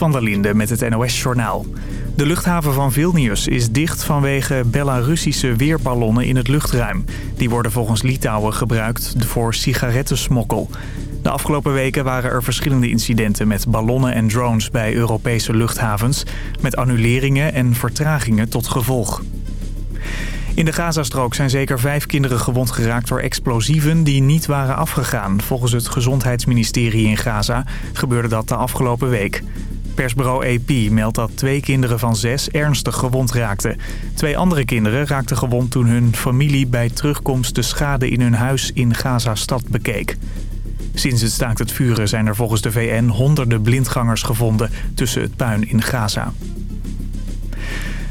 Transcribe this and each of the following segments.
Van der Linde met het NOS-journaal. De luchthaven van Vilnius is dicht vanwege Belarussische weerballonnen in het luchtruim. Die worden volgens Litouwen gebruikt voor sigarettensmokkel. De afgelopen weken waren er verschillende incidenten met ballonnen en drones bij Europese luchthavens... met annuleringen en vertragingen tot gevolg. In de Gazastrook zijn zeker vijf kinderen gewond geraakt door explosieven die niet waren afgegaan. Volgens het gezondheidsministerie in Gaza gebeurde dat de afgelopen week. Persbureau AP meldt dat twee kinderen van zes ernstig gewond raakten. Twee andere kinderen raakten gewond toen hun familie bij terugkomst de schade in hun huis in Gaza-stad bekeek. Sinds het staakt het vuren zijn er volgens de VN honderden blindgangers gevonden tussen het puin in Gaza.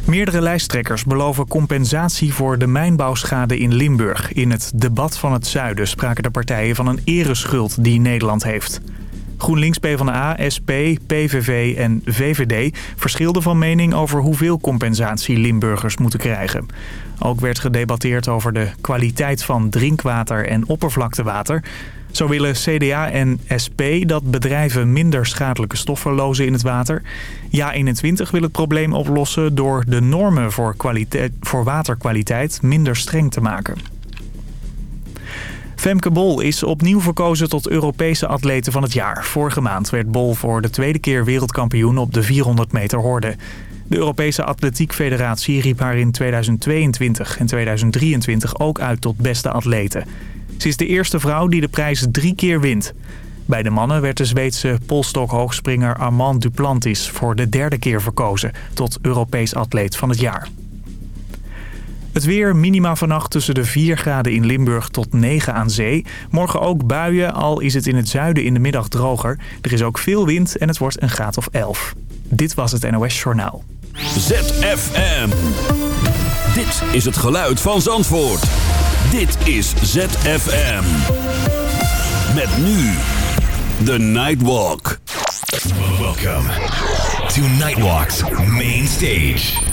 Meerdere lijsttrekkers beloven compensatie voor de mijnbouwschade in Limburg. In het debat van het zuiden spraken de partijen van een ereschuld die Nederland heeft. GroenLinks, PvdA, SP, PVV en VVD verschilden van mening over hoeveel compensatie Limburgers moeten krijgen. Ook werd gedebatteerd over de kwaliteit van drinkwater en oppervlaktewater. Zo willen CDA en SP dat bedrijven minder schadelijke stoffen lozen in het water. Ja21 wil het probleem oplossen door de normen voor, voor waterkwaliteit minder streng te maken. Femke Bol is opnieuw verkozen tot Europese atlete van het jaar. Vorige maand werd Bol voor de tweede keer wereldkampioen op de 400 meter horde. De Europese Atletiek Federatie riep haar in 2022 en 2023 ook uit tot beste atlete. Ze is de eerste vrouw die de prijs drie keer wint. Bij de mannen werd de Zweedse polstokhoogspringer Armand Duplantis voor de derde keer verkozen tot Europees atleet van het jaar. Het weer, minima vannacht tussen de 4 graden in Limburg tot 9 aan zee. Morgen ook buien, al is het in het zuiden in de middag droger. Er is ook veel wind en het wordt een graad of 11. Dit was het NOS Journaal. ZFM. Dit is het geluid van Zandvoort. Dit is ZFM. Met nu The Nightwalk. Welcome to Nightwalk's main stage.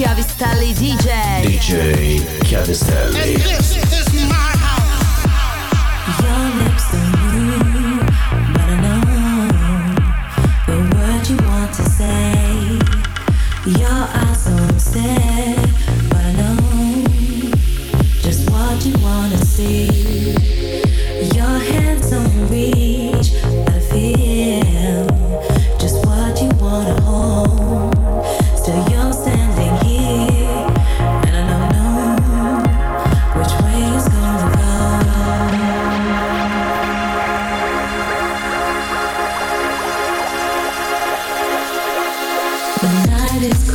Chiavistelli DJ. DJ Chiavistelli. And this is my house. Your lips don't move, but I know the words you want to say. Your eyes don't stare, but I know just what you wanna see. that is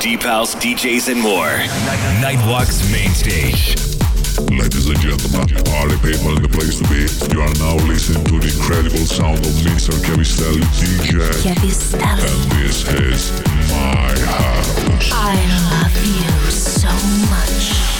deep house, DJs, and more. Nightwalk's main stage. Ladies and gentlemen, party people in the place to be. You are now listening to the incredible sound of Mr. Chiavistelli DJ. Chiavistelli. And this is my house. I love you so much.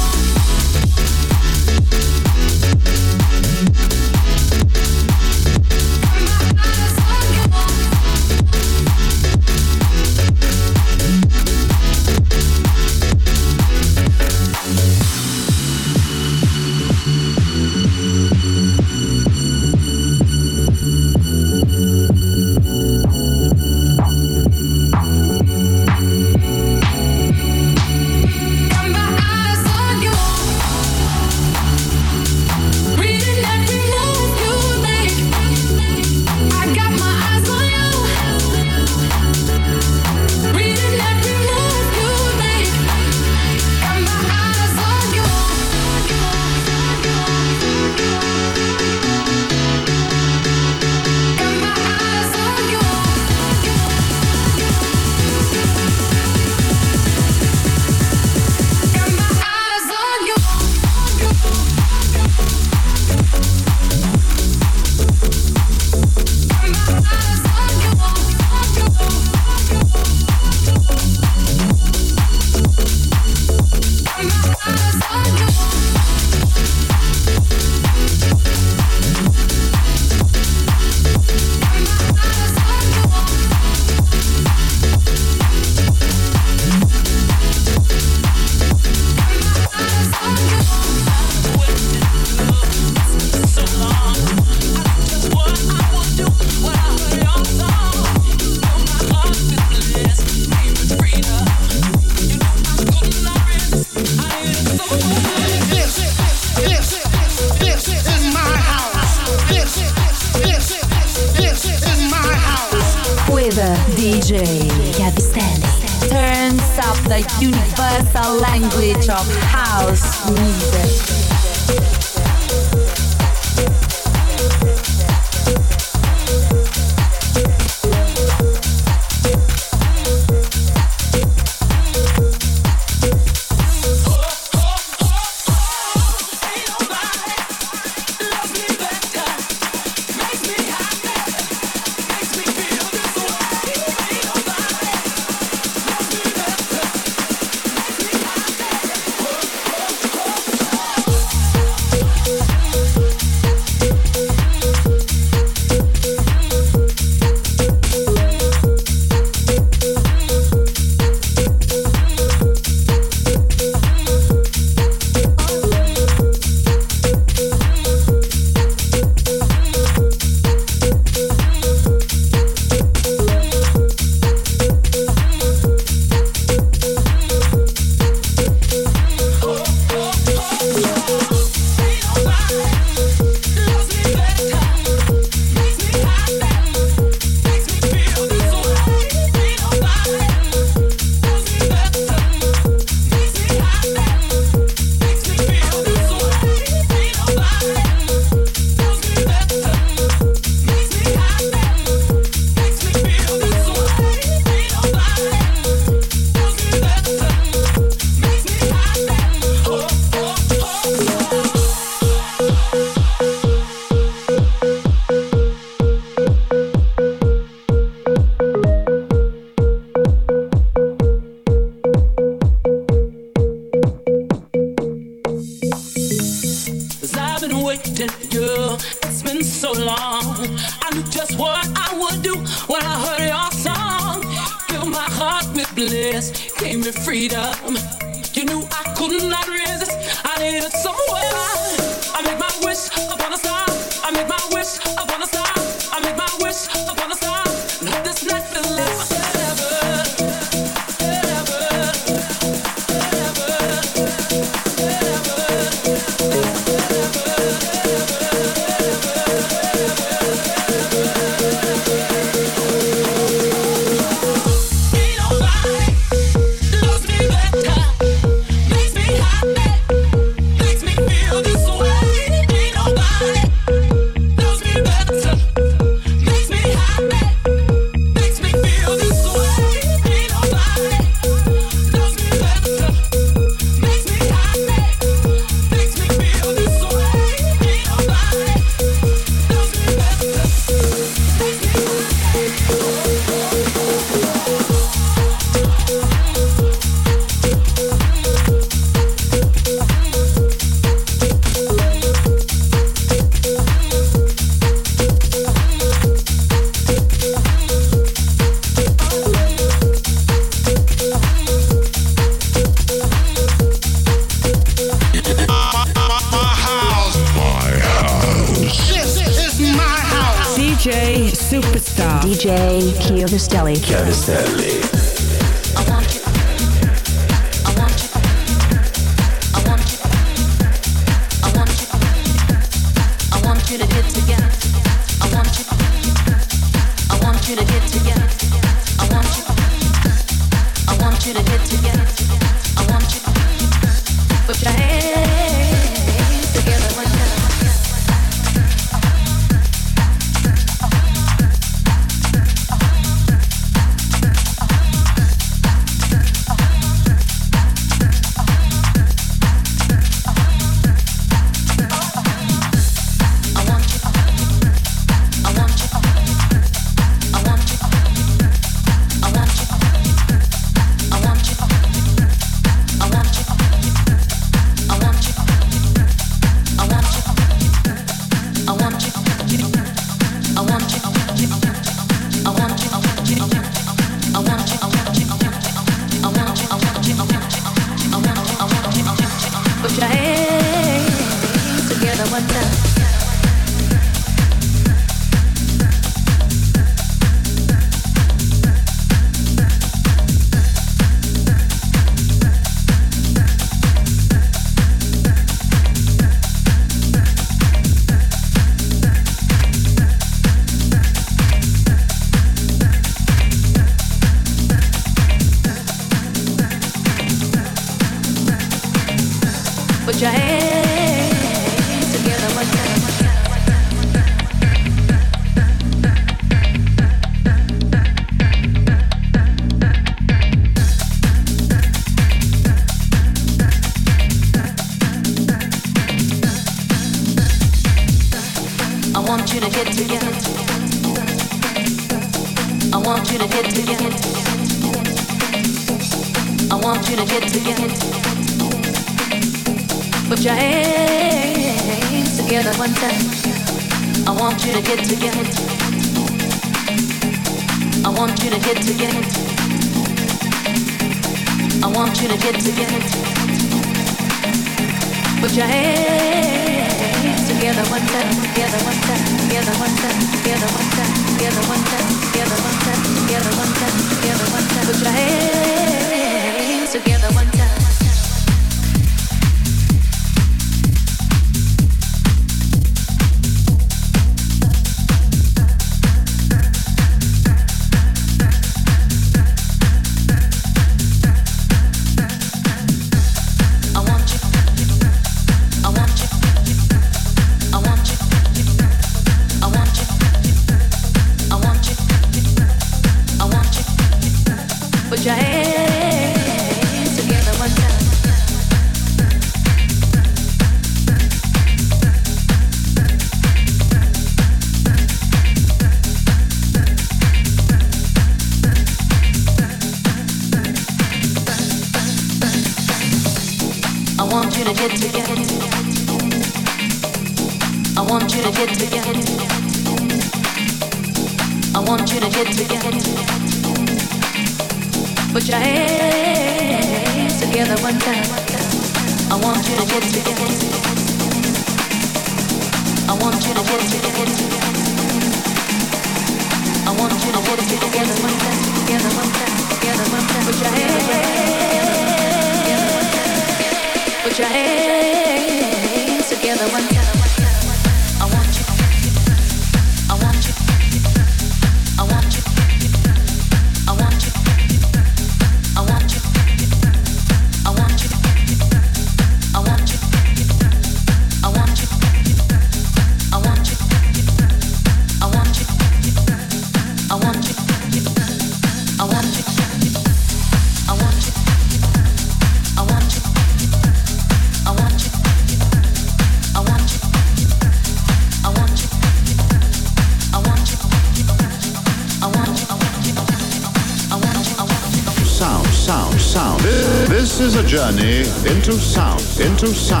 to sound.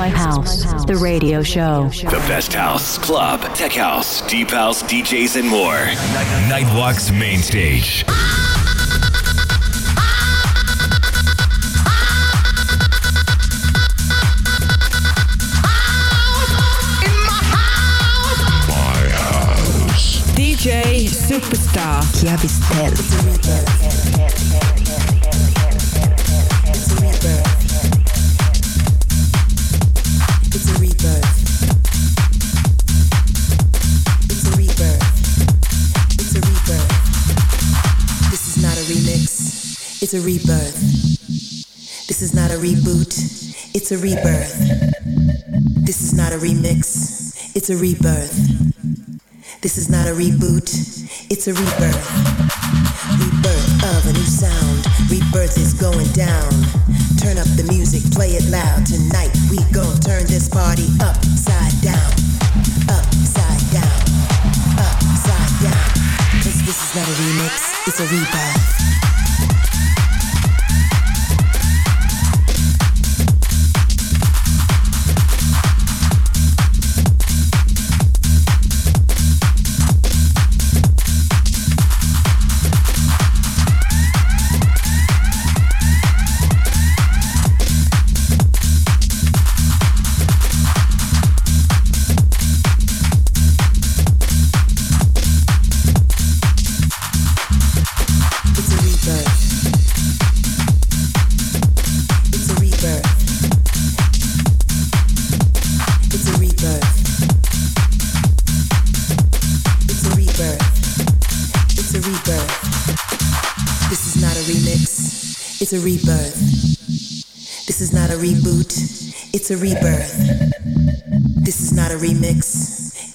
my house. The radio show. The best house, club, tech house, deep house, DJs, and more. Nightwalk's main stage. DJ Superstar. Chiavistelli. is a rebirth. This is not a reboot, it's a rebirth. This is not a remix, it's a rebirth. This is not a reboot, it's a rebirth. Rebirth of a new sound, rebirth is going down. Turn up the music, play it loud. Tonight we gon' turn this party upside down, upside down, upside down. Cause this is not a remix, it's a rebirth.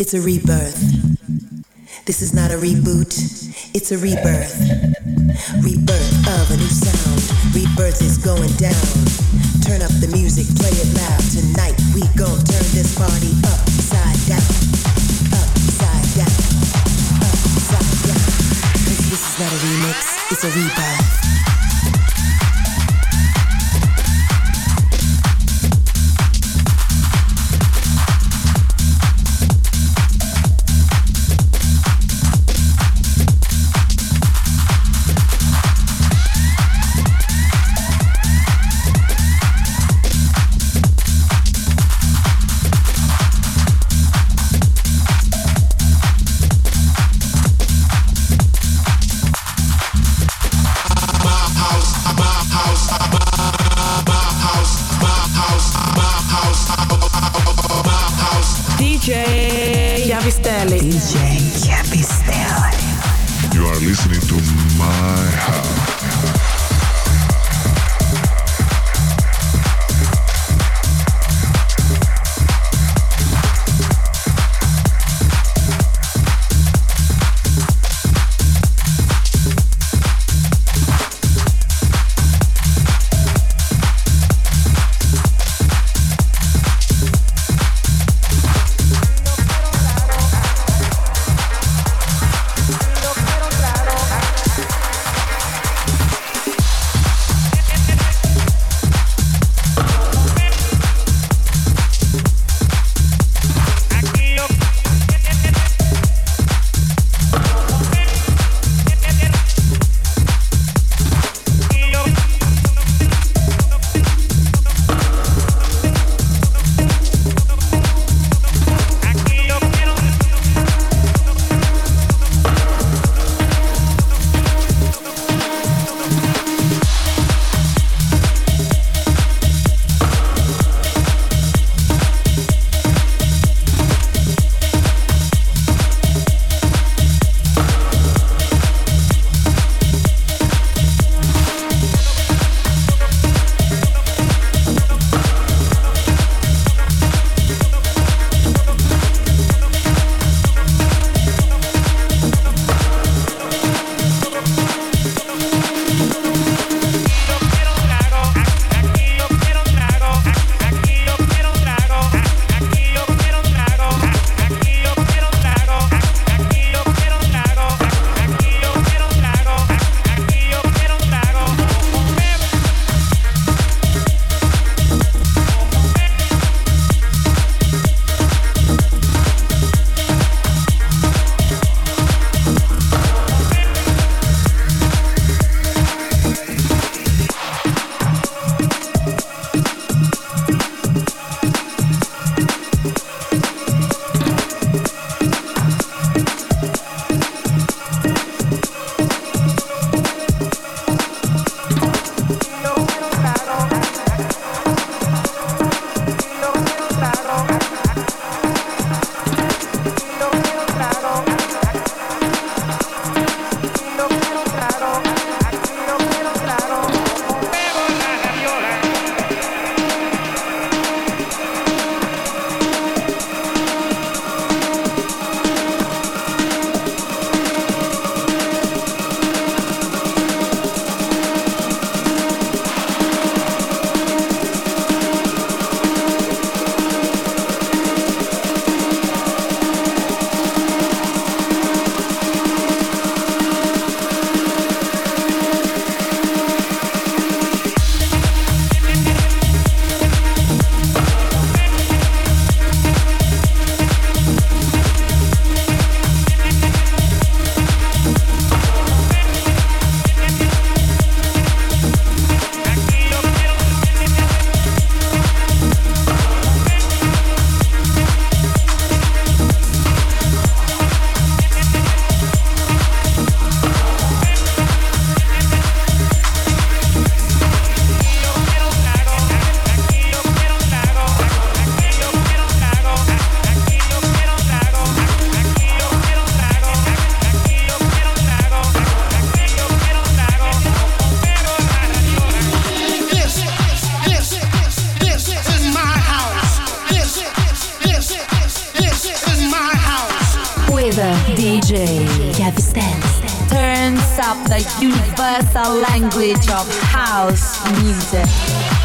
It's a rebirth. This is not a reboot. It's a rebirth. Rebirth of a new sound. Rebirth is going down. Turn up the music, play it loud. Tonight we gon' turn this party upside down. Upside down. Upside down. 'Cause this is not a remix, it's a rebirth. Universal language of house music.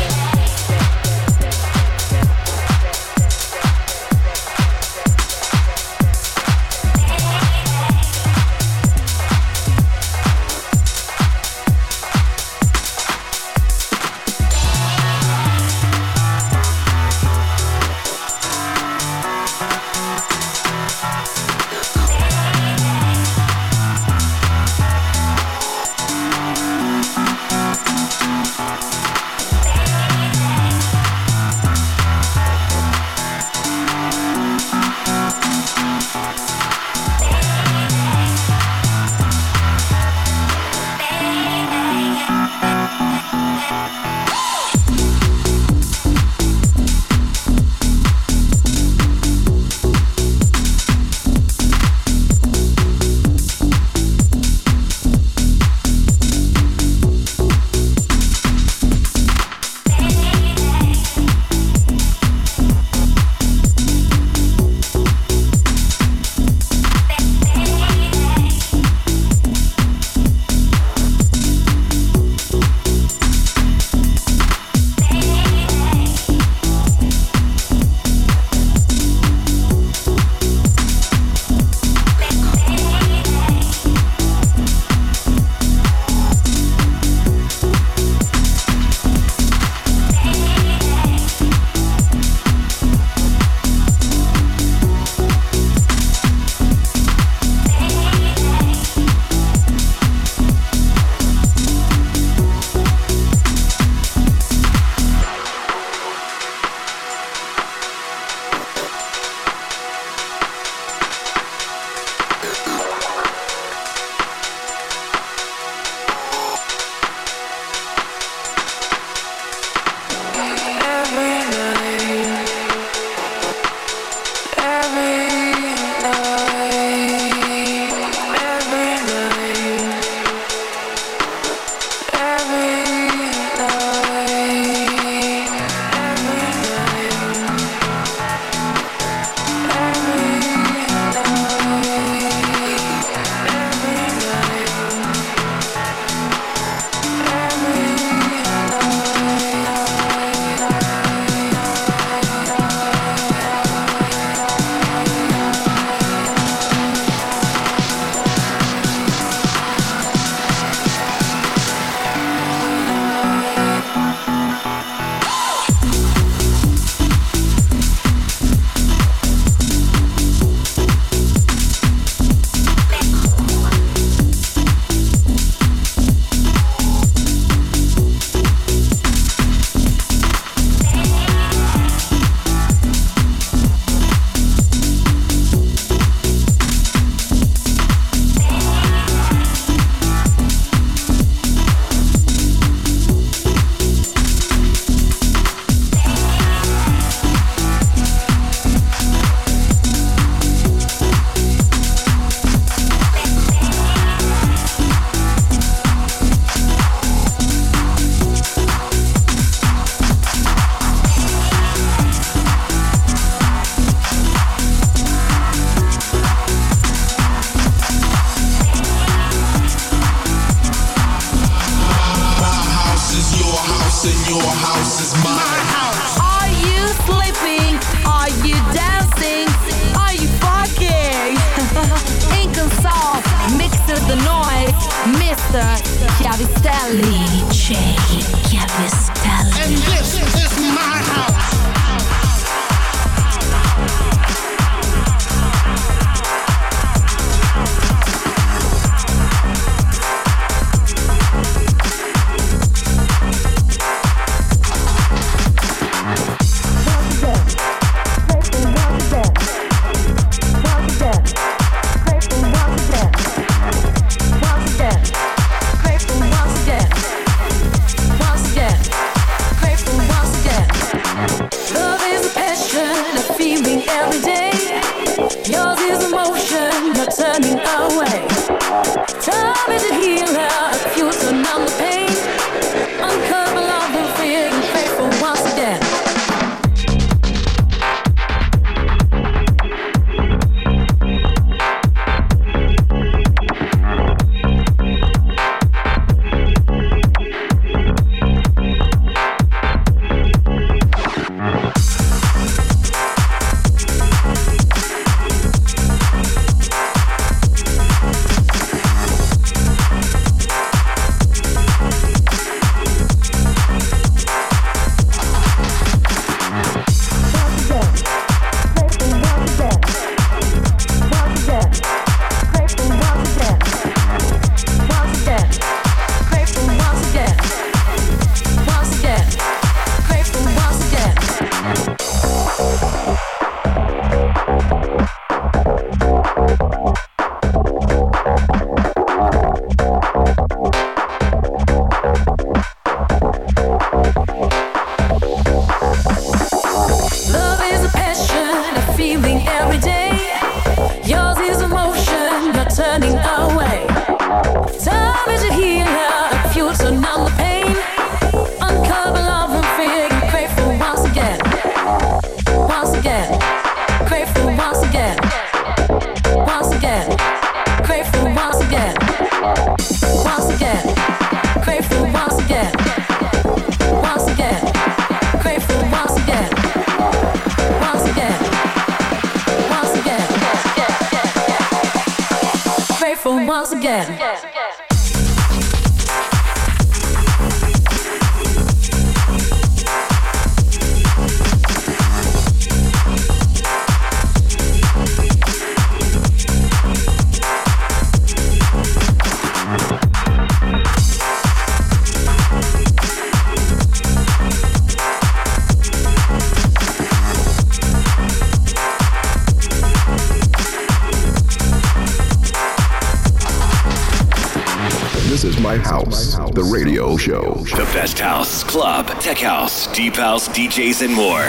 This is my house, the radio show. The best house, club, tech house, deep house, DJs, and more.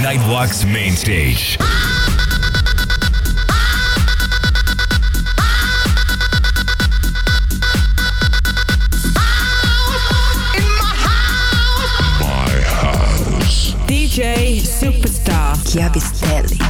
Nightwalk's main stage. My house. DJ Superstar Chiavistelli.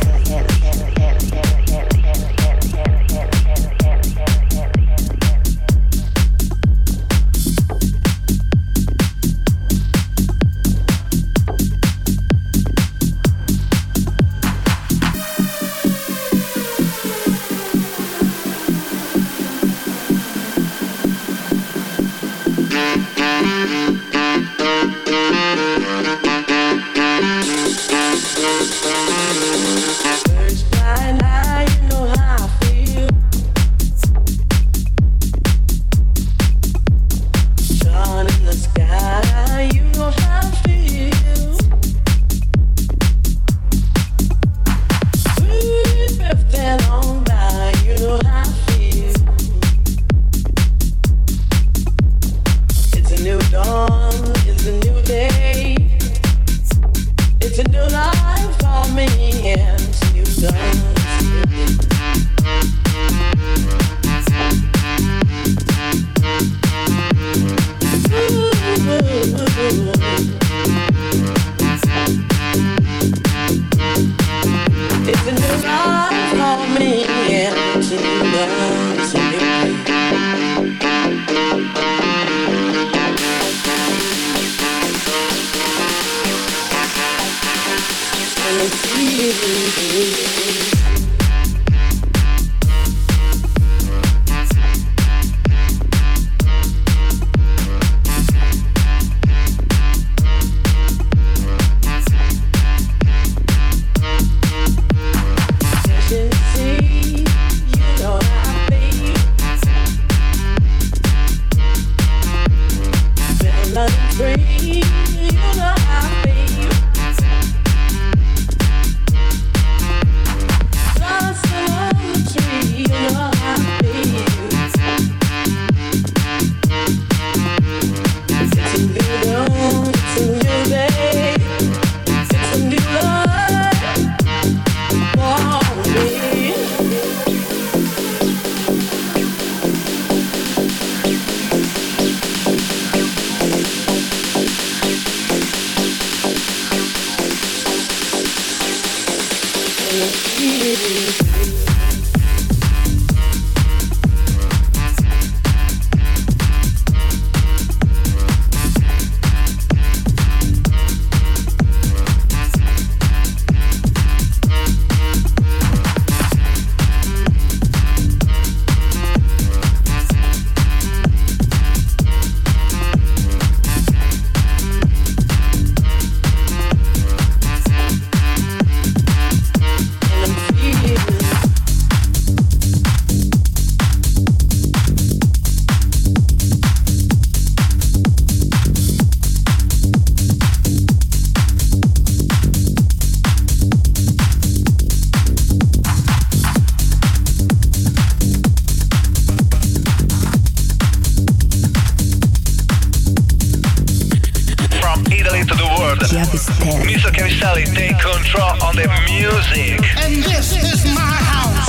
Free, the world, Mr. Chiavistelli take control on the music. And this is my house.